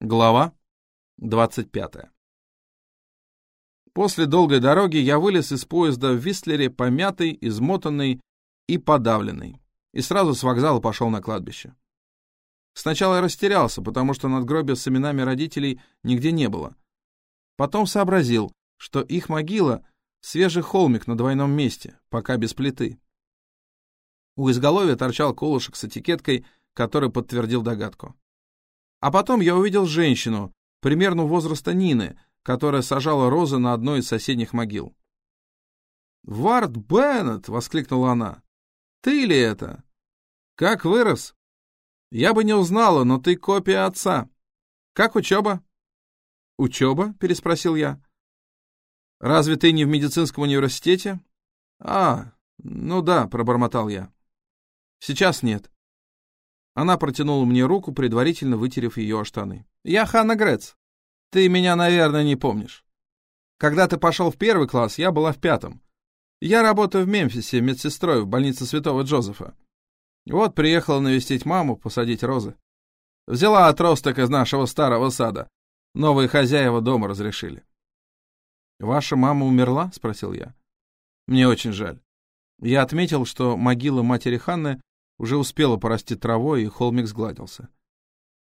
Глава 25. После долгой дороги я вылез из поезда в Вистлере помятый, измотанный и подавленный, и сразу с вокзала пошел на кладбище. Сначала я растерялся, потому что надгробия с именами родителей нигде не было. Потом сообразил, что их могила — свежий холмик на двойном месте, пока без плиты. У изголовья торчал колышек с этикеткой, который подтвердил догадку. А потом я увидел женщину, примерно возраста Нины, которая сажала розы на одной из соседних могил. «Вард Беннет!» — воскликнула она. «Ты ли это? Как вырос? Я бы не узнала, но ты копия отца. Как учеба?» «Учеба?» — переспросил я. «Разве ты не в медицинском университете?» «А, ну да», — пробормотал я. «Сейчас нет. Она протянула мне руку, предварительно вытерев ее о штаны. «Я Ханна Грец. Ты меня, наверное, не помнишь. Когда ты пошел в первый класс, я была в пятом. Я работаю в Мемфисе медсестрой в больнице Святого Джозефа. Вот приехала навестить маму, посадить розы. Взяла отросток из нашего старого сада. Новые хозяева дома разрешили. «Ваша мама умерла?» — спросил я. «Мне очень жаль. Я отметил, что могила матери Ханны уже успела порасти травой, и холмик сгладился.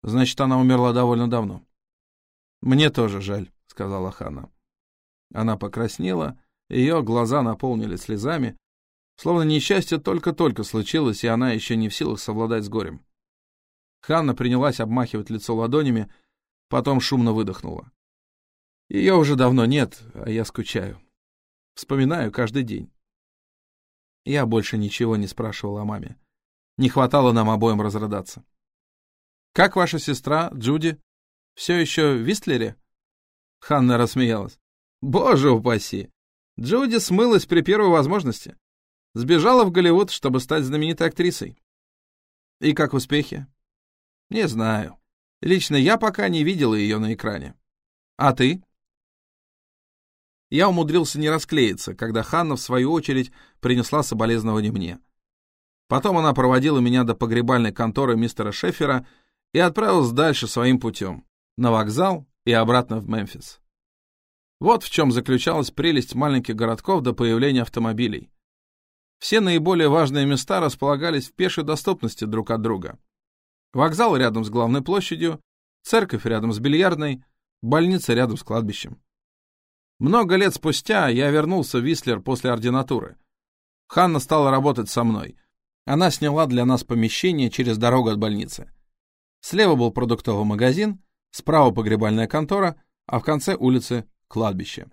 Значит, она умерла довольно давно. «Мне тоже жаль», — сказала Ханна. Она покраснела, ее глаза наполнили слезами, словно несчастье только-только случилось, и она еще не в силах совладать с горем. Ханна принялась обмахивать лицо ладонями, потом шумно выдохнула. Ее уже давно нет, а я скучаю. Вспоминаю каждый день. Я больше ничего не спрашивал о маме. Не хватало нам обоим разрыдаться. «Как ваша сестра, Джуди? Все еще в Вистлере?» Ханна рассмеялась. «Боже упаси! Джуди смылась при первой возможности. Сбежала в Голливуд, чтобы стать знаменитой актрисой. И как успехи? Не знаю. Лично я пока не видела ее на экране. А ты? Я умудрился не расклеиться, когда Ханна, в свою очередь, принесла соболезнования мне. Потом она проводила меня до погребальной конторы мистера Шефера и отправилась дальше своим путем, на вокзал и обратно в Мемфис. Вот в чем заключалась прелесть маленьких городков до появления автомобилей. Все наиболее важные места располагались в пешей доступности друг от друга. Вокзал рядом с главной площадью, церковь рядом с бильярдной, больница рядом с кладбищем. Много лет спустя я вернулся в Вислер после ординатуры. Ханна стала работать со мной — она сняла для нас помещение через дорогу от больницы. Слева был продуктовый магазин, справа погребальная контора, а в конце улицы — кладбище.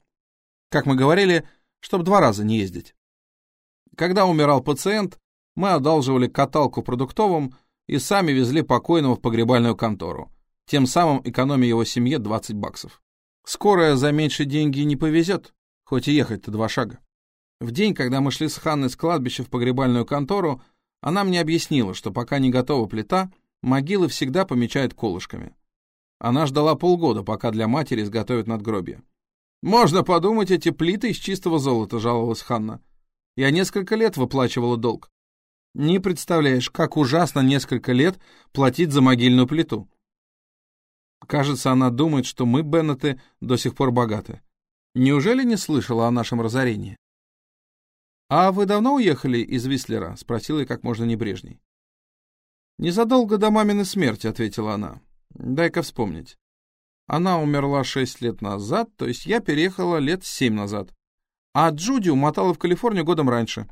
Как мы говорили, чтобы два раза не ездить. Когда умирал пациент, мы одалживали каталку продуктовым и сами везли покойного в погребальную контору, тем самым экономя его семье 20 баксов. Скорая за меньшие деньги не повезет, хоть и ехать-то два шага. В день, когда мы шли с Ханной с кладбища в погребальную контору, она мне объяснила, что пока не готова плита, могилы всегда помечают колышками. Она ждала полгода, пока для матери изготовят надгробие. «Можно подумать, эти плиты из чистого золота», — жаловалась Ханна. «Я несколько лет выплачивала долг». «Не представляешь, как ужасно несколько лет платить за могильную плиту». Кажется, она думает, что мы, Беннеты, до сих пор богаты. Неужели не слышала о нашем разорении? «А вы давно уехали из Вислера?» — спросила я как можно небрежней. «Незадолго до маминой смерти», — ответила она. «Дай-ка вспомнить. Она умерла шесть лет назад, то есть я переехала лет семь назад. А Джуди умотала в Калифорнию годом раньше.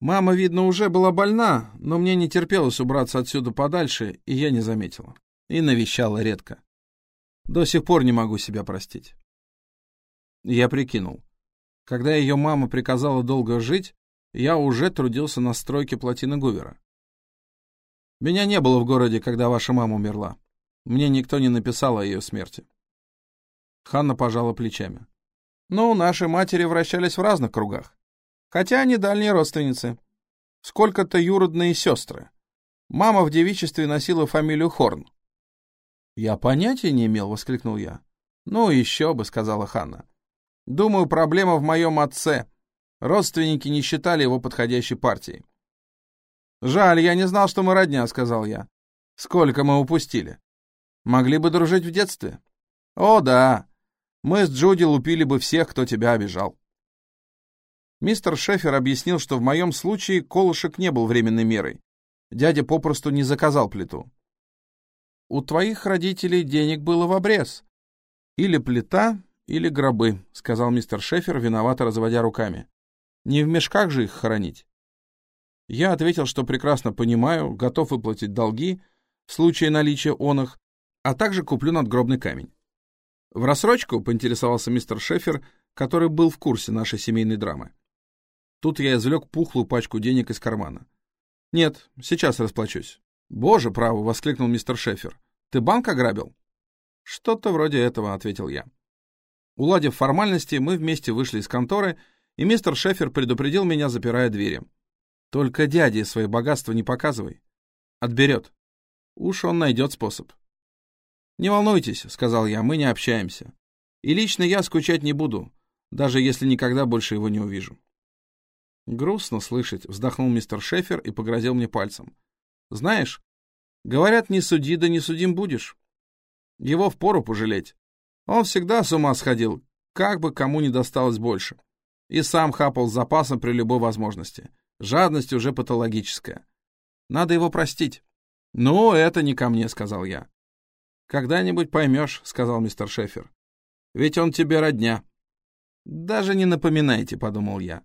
Мама, видно, уже была больна, но мне не терпелось убраться отсюда подальше, и я не заметила. И навещала редко. До сих пор не могу себя простить». Я прикинул. Когда ее мама приказала долго жить, я уже трудился на стройке плотины Гувера. Меня не было в городе, когда ваша мама умерла. Мне никто не написал о ее смерти. Ханна пожала плечами. Ну, наши матери вращались в разных кругах. Хотя они дальние родственницы. Сколько-то юродные сестры. Мама в девичестве носила фамилию Хорн. «Я понятия не имел», — воскликнул я. «Ну, еще бы», — сказала Ханна. Думаю, проблема в моем отце. Родственники не считали его подходящей партией. «Жаль, я не знал, что мы родня», — сказал я. «Сколько мы упустили». Могли бы дружить в детстве. О, да. Мы с Джуди лупили бы всех, кто тебя обижал. Мистер Шефер объяснил, что в моем случае колышек не был временной мерой. Дядя попросту не заказал плиту. У твоих родителей денег было в обрез. Или плита, или гробы, сказал мистер Шефер, виновато разводя руками. Не в мешках же их хоронить. Я ответил, что прекрасно понимаю, готов выплатить долги в случае наличия оных, а также куплю надгробный камень. В рассрочку поинтересовался мистер Шефер, который был в курсе нашей семейной драмы. Тут я извлек пухлую пачку денег из кармана. «Нет, сейчас расплачусь». «Боже, право!» — воскликнул мистер Шефер. «Ты банк ограбил?» «Что-то вроде этого», — ответил я. Уладив формальности, мы вместе вышли из конторы, и мистер Шефер предупредил меня, запирая двери. «Только дяде свои богатства не показывай. Отберет. Уж он найдет способ». «Не волнуйтесь», — сказал я, — «мы не общаемся. И лично я скучать не буду, даже если никогда больше его не увижу». «Грустно слышать», — вздохнул мистер Шефер и погрозил мне пальцем. «Знаешь, говорят, не суди, да не судим будешь. Его впору пожалеть. Он всегда с ума сходил, как бы кому не досталось больше. И сам хапал с запасом при любой возможности. Жадность уже патологическая. Надо его простить. «Ну, это не ко мне», — сказал я. «Когда-нибудь поймешь», — сказал мистер Шефер. «Ведь он тебе родня». «Даже не напоминайте», — подумал я.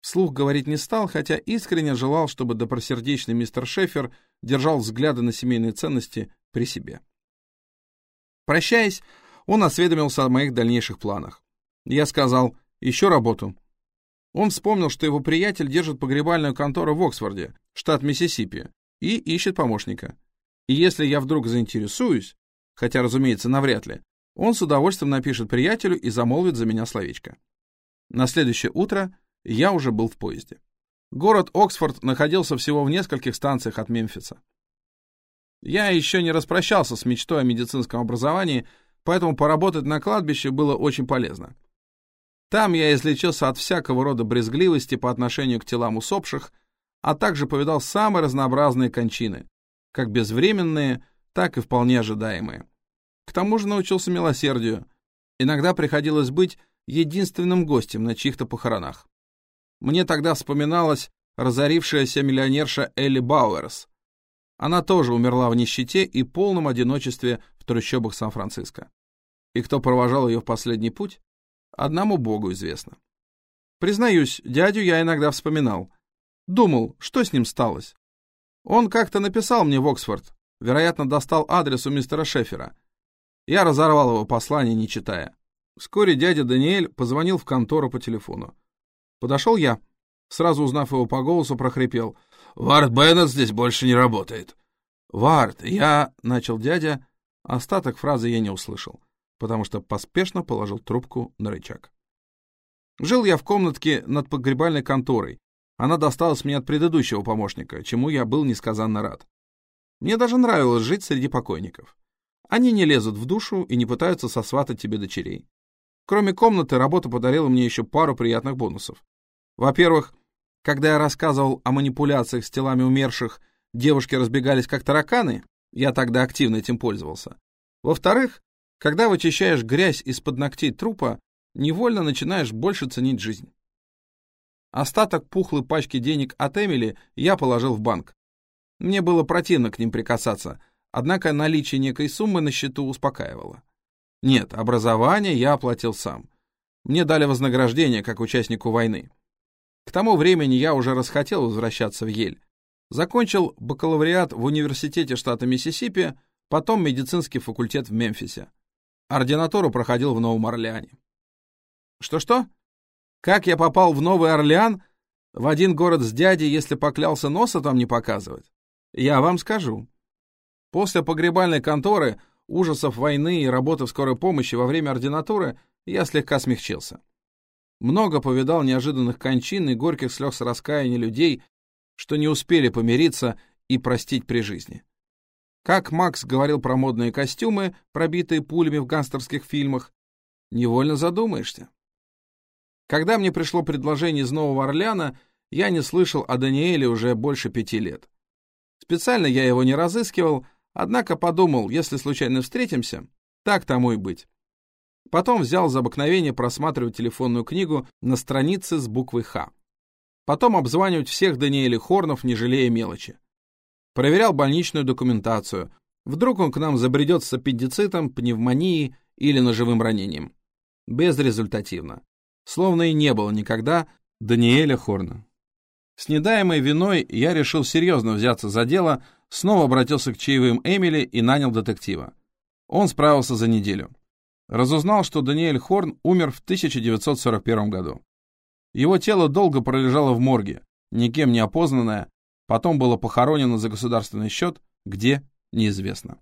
Вслух говорить не стал, хотя искренне желал, чтобы добросердечный мистер Шефер держал взгляды на семейные ценности при себе. Прощаясь, он осведомился о моих дальнейших планах. Я сказал «Еще работу». Он вспомнил, что его приятель держит погребальную контору в Оксфорде, штат Миссисипи, и ищет помощника. И если я вдруг заинтересуюсь, хотя, разумеется, навряд ли, он с удовольствием напишет приятелю и замолвит за меня словечко. На следующее утро я уже был в поезде. Город Оксфорд находился всего в нескольких станциях от Мемфиса. Я еще не распрощался с мечтой о медицинском образовании, поэтому поработать на кладбище было очень полезно. Там я излечился от всякого рода брезгливости по отношению к телам усопших, а также повидал самые разнообразные кончины, как безвременные, так и вполне ожидаемые. К тому же научился милосердию. Иногда приходилось быть единственным гостем на чьих-то похоронах. Мне тогда вспоминалась разорившаяся миллионерша Элли Бауэрс. Она тоже умерла в нищете и полном одиночестве в трущобах Сан-Франциско. И кто провожал ее в последний путь, одному Богу известно. Признаюсь, дядю я иногда вспоминал. Думал, что с ним сталось. Он как-то написал мне в Оксфорд, вероятно, достал адрес у мистера Шефера. Я разорвал его послание, не читая. Вскоре дядя Даниэль позвонил в контору по телефону. Подошел я. Сразу узнав его по голосу, прохрипел. «Вард Беннет здесь больше не работает». «Вард, я...» — начал дядя. Остаток фразы я не услышал, потому что поспешно положил трубку на рычаг. Жил я в комнатке над погребальной конторой. Она досталась мне от предыдущего помощника, чему я был несказанно рад. Мне даже нравилось жить среди покойников. Они не лезут в душу и не пытаются сосватать тебе дочерей. Кроме комнаты, работа подарила мне еще пару приятных бонусов. Во-первых, когда я рассказывал о манипуляциях с телами умерших, девушки разбегались как тараканы, я тогда активно этим пользовался. Во-вторых, когда вычищаешь грязь из-под ногтей трупа, невольно начинаешь больше ценить жизнь. Остаток пухлой пачки денег от Эмили я положил в банк. Мне было противно к ним прикасаться, однако наличие некой суммы на счету успокаивало. Нет, образование я оплатил сам. Мне дали вознаграждение как участнику войны. К тому времени я уже расхотел возвращаться в Ель. Закончил бакалавриат в университете штата Миссисипи, потом медицинский факультет в Мемфисе. Ординатуру проходил в Новом Орлеане. Что-что? Как я попал в Новый Орлеан? В один город с дядей, если поклялся носа там не показывать? Я вам скажу. После погребальной конторы, ужасов войны и работы в скорой помощи во время ординатуры я слегка смягчился. Много повидал неожиданных кончин и горьких слез раскаяния людей, что не успели помириться и простить при жизни. Как Макс говорил про модные костюмы, пробитые пулями в гангстерских фильмах, невольно задумаешься. Когда мне пришло предложение из Нового Орлеана, я не слышал о Даниэле уже больше пяти лет. Специально я его не разыскивал, Однако подумал, если случайно встретимся, так тому и быть. Потом взял за обыкновение просматривать телефонную книгу на странице с буквой «Х». Потом обзванивать всех Даниэля Хорнов, не жалея мелочи. Проверял больничную документацию. Вдруг он к нам забредет с аппендицитом, пневмонией или ножевым ранением. Безрезультативно. Словно и не было никогда Даниэля Хорна. С недаемой виной я решил серьезно взяться за дело, снова обратился к чаевым Эмили и нанял детектива. Он справился за неделю. Разузнал, что Даниэль Хорн умер в 1941 году. Его тело долго пролежало в морге, никем не опознанное, потом было похоронено за государственный счет, где — неизвестно.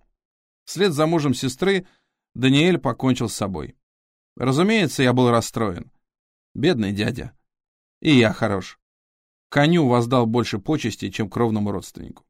Вслед за мужем сестры Даниэль покончил с собой. Разумеется, я был расстроен. Бедный дядя. И я хорош. Коню воздал больше почести, чем кровному родственнику.